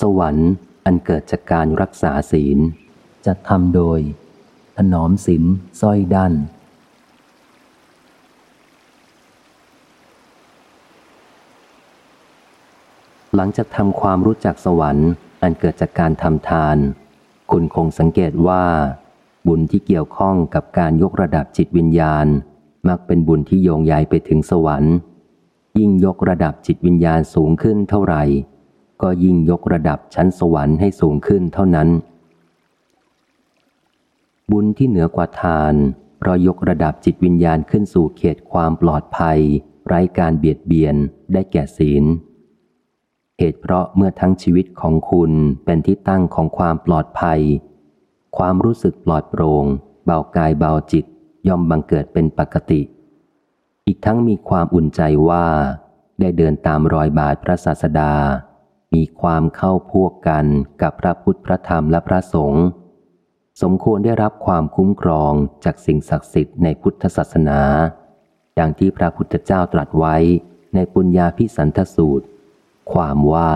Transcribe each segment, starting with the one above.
สวรรค์อันเกิดจากการรักษาศีลจะทำโดย ถนอมศีลสร้อยดันหลังจากทำความรู้จักสวรรค์ อันเกิดจากการทำทาน คุณคงสังเกตว่า บุญที่เกี่ยวข้องกับการยกระดับจิตวิญญาณ มักเป็นบุญที่โยงใยไปถึงสวรรค์ ยิ่งยกระดับจิตวิญญาณสูงขึ้นเท่าไหร่ ก็ยิ่งยกระดับชั้นสวรรค์ให้สูงขึ้นเท่านั้น บุญที่เหนือกว่าทานเพราะยกระดับจิตวิญญาณขึ้นสู่เขตความปลอดภัย ไร้การเบียดเบียนได้แก่ศีลเหตุเพราะเมื่อทั้งชีวิตของคุณเป็นที่ตั้งของความปลอดภัย ความรู้สึกปลอดโปร่งเบากายเบาจิตย่อมบังเกิดเป็นปกติ อีกทั้งมีความอุ่นใจว่า ได้เดินตามรอยบาทพระศาสดา มีความเข้าพวกกันกับพระพุทธพระธรรมและพระสงฆ์สมควรได้รับความคุ้มครองจากสิ่งศักดิ์สิทธิ์ในพุทธศาสนา อย่างที่พระพุทธเจ้าตรัสไว้ในปุญญาพิสันทสูตร ความว่า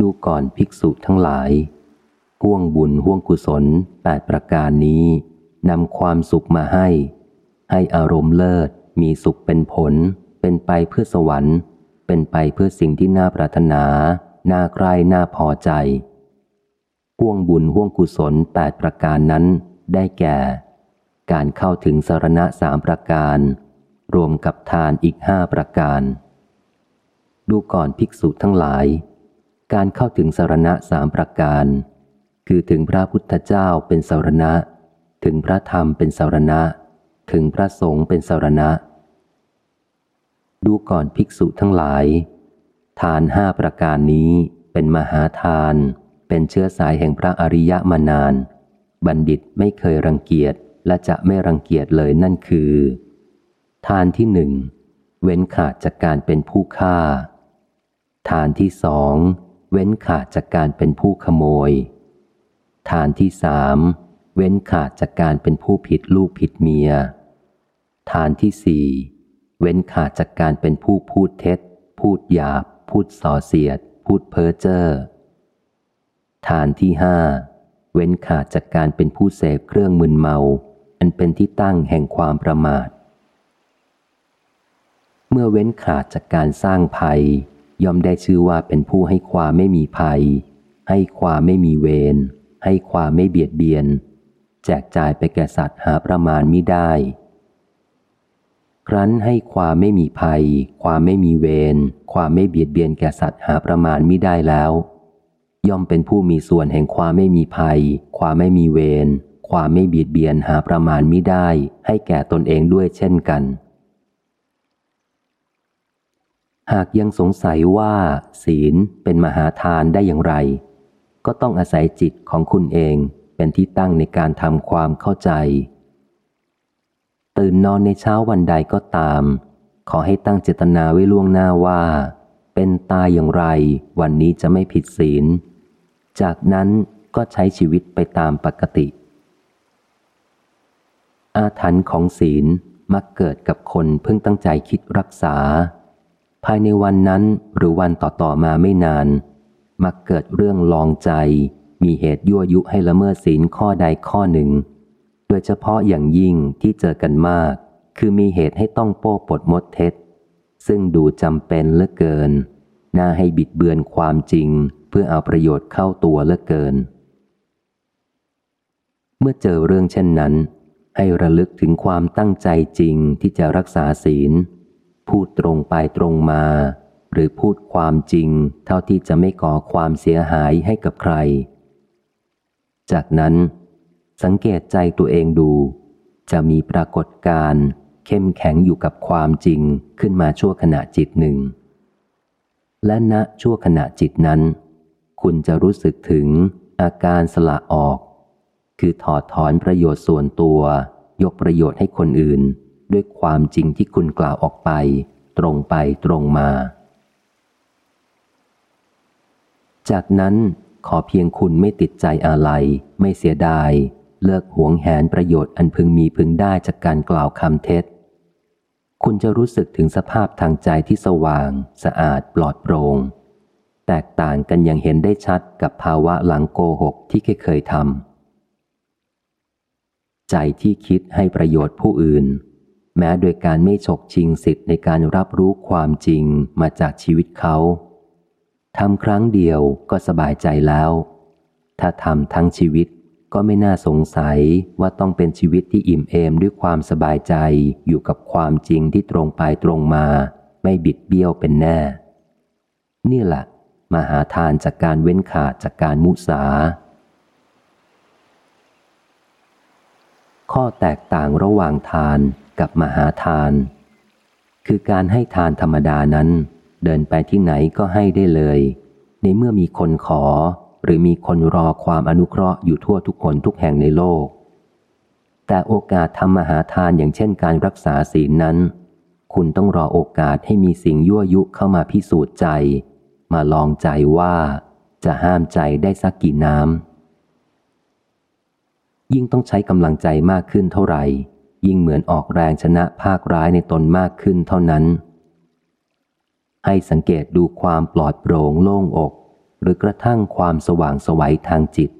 ดูก่อนภิกษุทั้งหลาย ห่วงบุญห่วงกุศลแปดประการนี้นำความสุขมาให้ ให้อารมณ์เลิศมีสุขเป็นผล เป็นไปเพื่อสวรรค์ เป็นไปเพื่อสิ่งที่น่าปรารถนา น่าใคร่น่าพอใจ ห่วงบุญห่วงกุศลแปดประการนั้น ได้แก่ การเข้าถึงสารณะสามประการ รวมกับทานอีกห้าประการ ดูก่อนภิกษุทั้งหลาย การเข้าถึงสารณะสามประการ คือถึงพระพุทธเจ้าเป็นสารณะ ถึงพระธรรมเป็นสารณะ ถึงพระสงฆ์เป็นสารณะ ดูก่อนภิกษุทั้งหลาย ทานห้าประการนี้เป็นมหาทาน เป็นเชื้อสายแห่งพระอริยะมานาน บัณฑิตไม่เคยรังเกียจและจะไม่รังเกียจเลยนั่นคือ ทานที่หนึ่ง เว้นขาดจากการเป็นผู้ฆ่าฐานที่สอง เว้นขาดจากการเป็นผู้ขโมยฐานที่สามเว้นขาดจากการเป็นผู้ผิดลูกผิดเมียฐานที่สี่ เว้นขาดจากการเป็นผู้พูดเท็จ พูดหยาบ พูดส่อเสียด พูดเพ้อเจ้อฐานที่ห้าเว้นขาดจากการเป็นผู้เสพเครื่องมึนเมา อันเป็นที่ตั้งแห่งความประมาท เมื่อเว้นขาดจากการสร้างภัย ย่อมได้ชื่อว่าเป็นผู้ให้ความไม่มีภัย ให้ความไม่มีเวรให้ความไม่เบียดเบียน แจกจ่ายไปแก่สัตว์หาประมาณมิได้ ครั้นให้ความไม่มีภัย ความไม่มีเวร ความไม่เบียดเบียนแก่สัตว์หาประมาณมิได้แล้ว ย่อมเป็นผู้มีส่วนแห่งความไม่มีภัย ความไม่มีเวร ความไม่เบียดเบียนหาประมาณมิได้ ให้แก่ตนเองด้วยเช่นกัน หากยังสงสัยว่า ศีลเป็นมหาทานได้อย่างไร ก็ต้องอาศัยจิตของคุณเองเป็นที่ตั้งในการทำความเข้าใจ ตื่นนอนในเช้าวันใดก็ตาม ขอให้ตั้งเจตนาไว้ล่วงหน้าว่า เป็นตายอย่างไร วันนี้จะไม่ผิดศีล จากนั้นก็ใช้ชีวิตไปตามปกติ อาถรรพ์ของศีลมักเกิดกับคนเพิ่งตั้งใจคิดรักษา ภายในวันนั้นหรือวันต่อๆมาไม่นาน มักเกิดเรื่องลองใจ มีเหตุยั่วยุให้ละเมิดศีลข้อใดข้อหนึ่ง โดยเฉพาะอย่างยิ่งที่เจอกันมาก คือมีเหตุให้ต้องโป้ปดมดเท็จ ซึ่งดูจำเป็นเหลือเกิน น่าให้บิดเบือนความจริง เพื่อเอาประโยชน์เข้าตัวเหลือเกิน เมื่อเจอเรื่องเช่นนั้น ให้ระลึกถึงความตั้งใจจริงที่จะรักษาศีล พูดตรงไปตรงมา หรือพูดความจริง เท่าที่จะไม่ก่อความเสียหายให้กับใคร จากนั้น สังเกตใจตัวเองดู จะมีปรากฏการเข้มแข็งอยู่กับความจริงขึ้นมาชั่วขณะจิตหนึ่ง และณชั่วขณะจิตนั้น คุณจะรู้สึกถึงอาการสละออก คือถอดถอนประโยชน์ส่วนตัว ยกประโยชน์ให้คนอื่น ด้วยความจริงที่คุณกล่าวออกไป ตรงไปตรงมา จากนั้นขอเพียงคุณไม่ติดใจอะไร ไม่เสียดาย เลิกหวงแหนประโยชน์อันพึงมีพึงได้จากการกล่าวคำเท็จ คุณจะรู้สึกถึงสภาพทางใจที่สว่าง สะอาดปลอดโปรง่ง แตกต่างกันอย่างเห็นได้ชัดกับภาวะหลังโกหกที่เคยทำใจที่คิดให้ประโยชน์ผู้อื่น แม้โดยการไม่ฉกชิงสิทธิ์ในการรับรู้ความจริงมาจากชีวิตเขาทำครั้งเดียวก็สบายใจแล้ว ถ้าทำทั้งชีวิต ก็ไม่น่าสงสัยว่าต้องเป็นชีวิตที่อิ่มเอมด้วยความสบายใจอยู่กับความจริงที่ตรงไปตรงมา ไม่บิดเบี้ยวเป็นแน่ นี่แหละมหาทานจากการเว้นขาดจากการมุสา ข้อแตกต่างระหว่างทานกับมหาทาน คือการให้ทานธรรมดานั้น เดินไปที่ไหนก็ให้ได้เลย ในเมื่อมีคนขอ หรือมีคนรอความอนุเคราะห์อยู่ทั่วทุกคนทุกแห่งในโลก แต่โอกาสทำมหาทานอย่างเช่นการรักษาศีลนั้น คุณต้องรอโอกาสให้มีสิ่งยั่วยุเข้ามาพิสูจน์ใจ มาลองใจว่าจะห้ามใจได้สักกี่น้ำ ยิ่งต้องใช้กำลังใจมากขึ้นเท่าไหร่ ยิ่งเหมือนออกแรงชนะภาคร้ายในตนมากขึ้นเท่านั้น ให้สังเกตดูความปลอดโปร่งโล่งอก หรือกระทั่งความสว่างสวัยทางจิต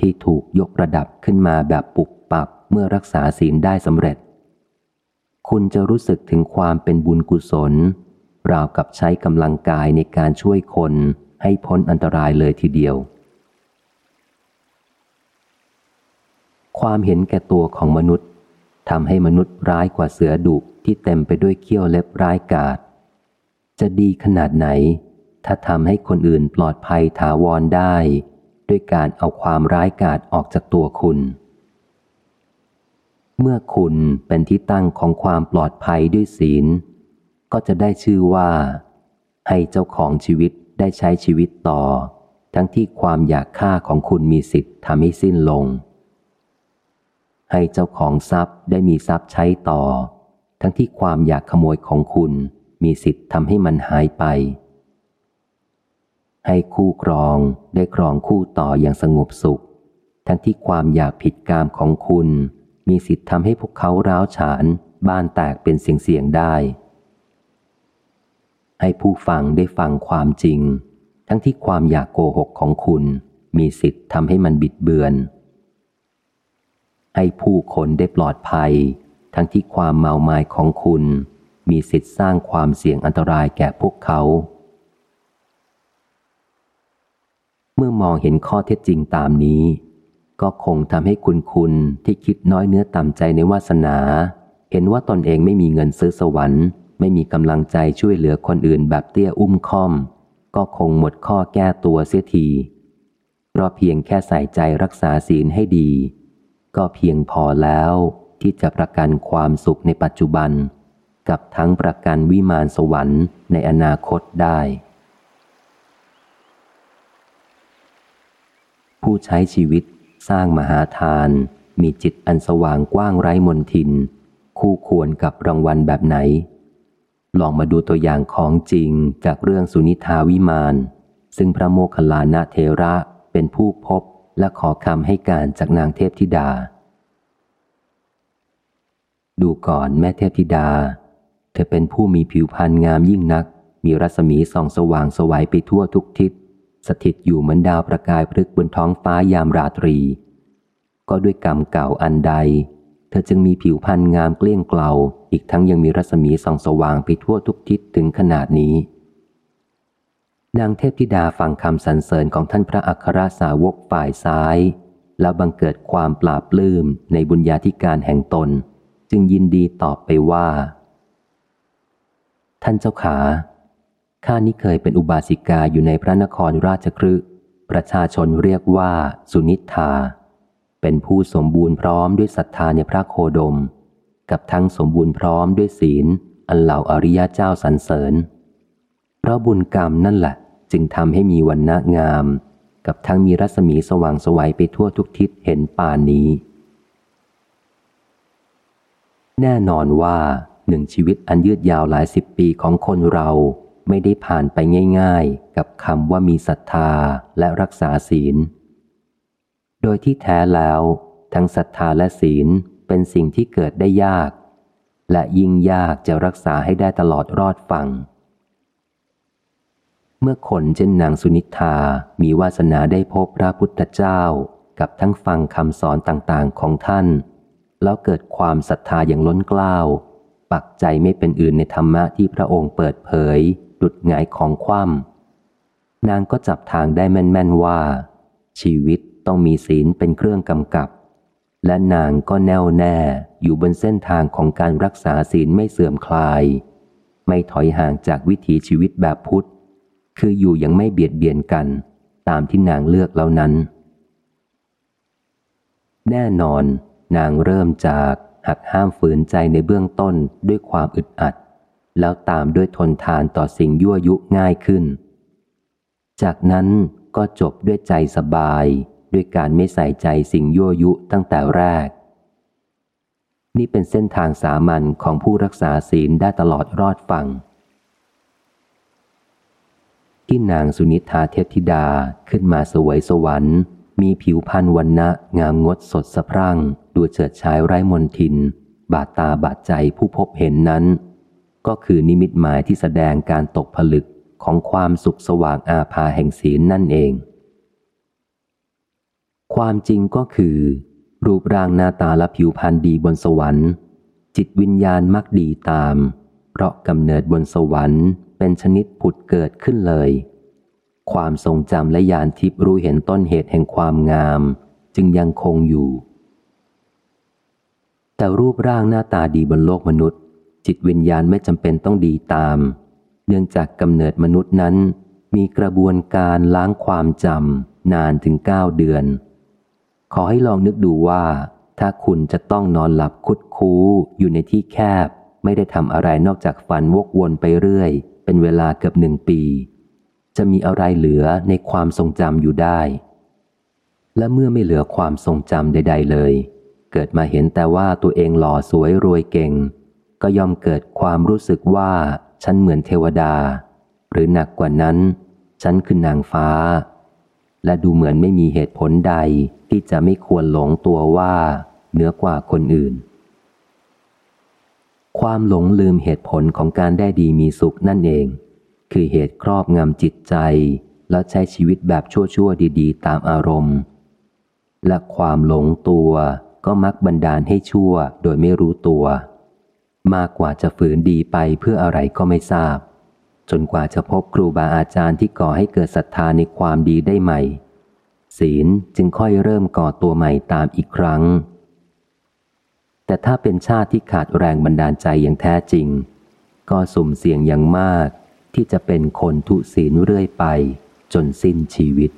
ที่ถูกยกระดับขึ้นมาแบบปุบปับเมื่อรักษาศีลได้สำเร็จ คุณจะรู้สึกถึงความเป็นบุญกุศล ราวกับใช้กำลังกายในการช่วยคนให้พ้นอันตรายเลยทีเดียว ความเห็นแก่ตัวของมนุษย์ทำให้มนุษย์ร้ายกว่าเสือดุที่เต็มไปด้วยเขี้ยวเล็บร้ายกาจจะดีขนาดไหน ถ้าทำให้คนอื่นปลอดภัยถาวรได้ ด้วยการเอาความร้ายกาจออกจากตัวคุณ เมื่อคุณเป็นที่ตั้งของความปลอดภัยด้วยศีล ก็จะได้ชื่อว่า ให้เจ้าของชีวิตได้ใช้ชีวิตต่อ ทั้งที่ความอยากฆ่าของคุณมีสิทธิ์ทำให้สิ้นลง ให้เจ้าของทรัพย์ได้มีทรัพย์ใช้ต่อ ทั้งที่ความอยากขโมยของคุณมีสิทธิ์ทำให้มันหายไป ให้คู่ครองได้ครองคู่ต่ออย่างสงบสุข ทั้งที่ความอยากผิดกามของคุณ มีสิทธิ์ทำให้พวกเขาร้าวฉาน บ้านแตกเป็นเสียงเสียงได้ ให้ผู้ฟังได้ฟังความจริง ทั้งที่ความอยากโกหกของคุณ มีสิทธิ์ทำให้มันบิดเบือน ให้ผู้คนได้ปลอดภัย ทั้งที่ความเมาไมาของคุณ มีสิทธิ์สร้างความเสี่ยงอันตรายแก่พวกเขา เมื่อมองเห็นข้อเท็จจริงตามนี้ ก็คงทำให้คุณคุณที่คิดน้อยเนื้อต่ำใจในวาสนา เห็นว่าตนเองไม่มีเงินซื้อสวรรค์ ไม่มีกำลังใจช่วยเหลือคนอื่นแบบเตี้ยอุ้มค่อม ก็คงหมดข้อแก้ตัวเสียทีเพราะเพียงแค่ใส่ใจรักษาศีลให้ดี ก็เพียงพอแล้วที่จะประกันความสุขในปัจจุบัน กับทั้งประกันวิมานสวรรค์ในอนาคตได้ ผู้ใช้ชีวิต สร้างมหาทาน มีจิตอันสว่างกว้างไร้มนทิน คู่ควรกับรางวัลแบบไหน ลองมาดูตัวอย่างของจริงจากเรื่องสุนิทาวิมาน ซึ่งพระโมคคัลลานะเทระเป็นผู้พบและขอคำให้การจากนางเทพธิดา ดูก่อนแม่เทพธิดา เธอเป็นผู้มีผิวพรรณงามยิ่งนัก มีรัศมีส่องสว่างสวัยไปทั่วทุกทิศ สถิตอยู่เหมือนดาวประกายพลึกบนท้องฟ้ายามราตรี ก็ด้วยกรรมเก่าอันใด เธอจึงมีผิวพรรณงามเกลี้ยงเกลาอีกทั้งยังมีรัศมีส่องสว่างไปทั่วทุกทิศถึงขนาดนี้ นางเทพธิดาฟังคำสรรเสริญของท่านพระอัครสาวกฝ่ายซ้าย แล้วบังเกิดความปราบปลื้มในบุญญาธิการแห่งตน จึงยินดีตอบไปว่า ท่านเจ้าขา ข้านี้เคยเป็นอุบาสิกาอยู่ในพระนครราชครึประชาชนเรียกว่าสุนิธา เป็นผู้สมบูรณ์พร้อมด้วยศรัทธาในพระโคดม กับทั้งสมบูรณ์พร้อมด้วยศีล อันเหล่าอริยเจ้าสรรเสริญ เพราะบุญกรรมนั่นแหละ จึงทำให้มีวันณะงาม กับทั้งมีรัศมีสว่างสวัยไปทั่วทุกทิศเห็นป่านนี้ แน่นอนว่าหนึ่งชีวิตอันยืดยาวหลายสิบปีของคนเรา ไม่ได้ผ่านไปง่าย ๆ กับคำว่ามีศรัทธาและรักษาศีล โดยที่แท้แล้ว ทั้งศรัทธาและศีลเป็นสิ่งที่เกิดได้ยาก และยิ่งยากจะรักษาให้ได้ตลอดรอดฟัง เมื่อคนเช่นนางสุนิธามีวาสนาได้พบพระพุทธเจ้ากับทั้งฟังคำสอนต่างๆของท่าน แล้วเกิดความศรัทธาอย่างล้นกล้าว ปักใจไม่เป็นอื่นในธรรมะที่พระองค์เปิดเผย ดุดหงายของคว่ำนางก็จับทางได้แม่น ๆ ว่า ชีวิตต้องมีศีลเป็นเครื่องกำกับ และนางก็แน่วแน่อยู่บนเส้นทางของการรักษาศีลไม่เสื่อมคลาย ไม่ถอยห่างจากวิถีชีวิตแบบพุทธ คืออยู่ยังไม่เบียดเบียนกัน ตามที่นางเลือกแล้วนั้น แน่นอน นางเริ่มจากหักห้ามฝืนใจในเบื้องต้นด้วยความอึดอัด แล้วตามด้วยทนทานต่อสิ่งยั่วยุง่ายขึ้น จากนั้นก็จบด้วยใจสบาย ด้วยการไม่ใส่ใจสิ่งยั่วยุตั้งแต่แรก นี่เป็นเส้นทางสามัญของผู้รักษาศีลได้ตลอดรอดฟังที่นางสุนิธาเทพธิดาขึ้นมาสวยสวรรค์ มีผิวพรรณวันนะงามงดสดสะพรั่ง ดูเฉิดฉายไร้มนทิน บาดตาบาดใจผู้พบเห็นนั้น ก็คือนิมิตหมายที่แสดงการตกผลึกของความสุขสว่างอาภาแห่งศีลนั่นเอง ความจริงก็คือ รูปร่างหน้าตาและผิวพรรณดีบนสวรรค์ จิตวิญญาณมักดีตาม เพราะกำเนิดบนสวรรค์ เป็นชนิดผุดเกิดขึ้นเลย ความทรงจำและญาณทิพย์รู้เห็นต้นเหตุแห่งความงาม จึงยังคงอยู่ แต่รูปร่างหน้าตาดีบนโลกมนุษย์ จิตวิญญาณไม่จำเป็นต้องดีตาม เนื่องจากกำเนิดมนุษย์นั้น มีกระบวนการล้างความจำนานถึงเก้าเดือน ขอให้ลองนึกดูว่า ถ้าคุณจะต้องนอนหลับคุดคูอยู่ในที่แคบ ไม่ได้ทำอะไรนอกจากฝันวกวนไปเรื่อย เป็นเวลาเกือบหนึ่งปี จะมีอะไรเหลือในความทรงจำอยู่ได้ และเมื่อไม่เหลือความทรงจำใด ๆ เลย เกิดมาเห็นแต่ว่าตัวเองหล่อสวยรวยเก่ง ก็ย่อมเกิดความรู้สึกว่าฉันเหมือนเทวดา หรือหนักกว่านั้น ฉันคือนางฟ้า และดูเหมือนไม่มีเหตุผลใดที่จะไม่ควรหลงตัวว่าเหนือกว่าคนอื่น ความหลงลืมเหตุผลของการได้ดีมีสุขนั่นเอง คือเหตุครอบงำจิตใจ แล้วใช้ชีวิตแบบชั่วๆดีๆ ตามอารมณ์ และความหลงตัวก็มักบันดาลให้ชั่วโดยไม่รู้ตัว มากกว่าจะฝืนดีไปเพื่ออะไรก็ไม่ทราบ จนกว่าจะพบครูบาอาจารย์ที่ก่อให้เกิดศรัทธาในความดีได้ใหม่ ศีลจึงค่อยเริ่มก่อตัวใหม่ตามอีกครั้ง แต่ถ้าเป็นชาติที่ขาดแรงบันดาลใจอย่างแท้จริง ก็สุ่มเสี่ยงอย่างมากที่จะเป็นคนทุศีลเรื่อยไป จนสิ้นชีวิต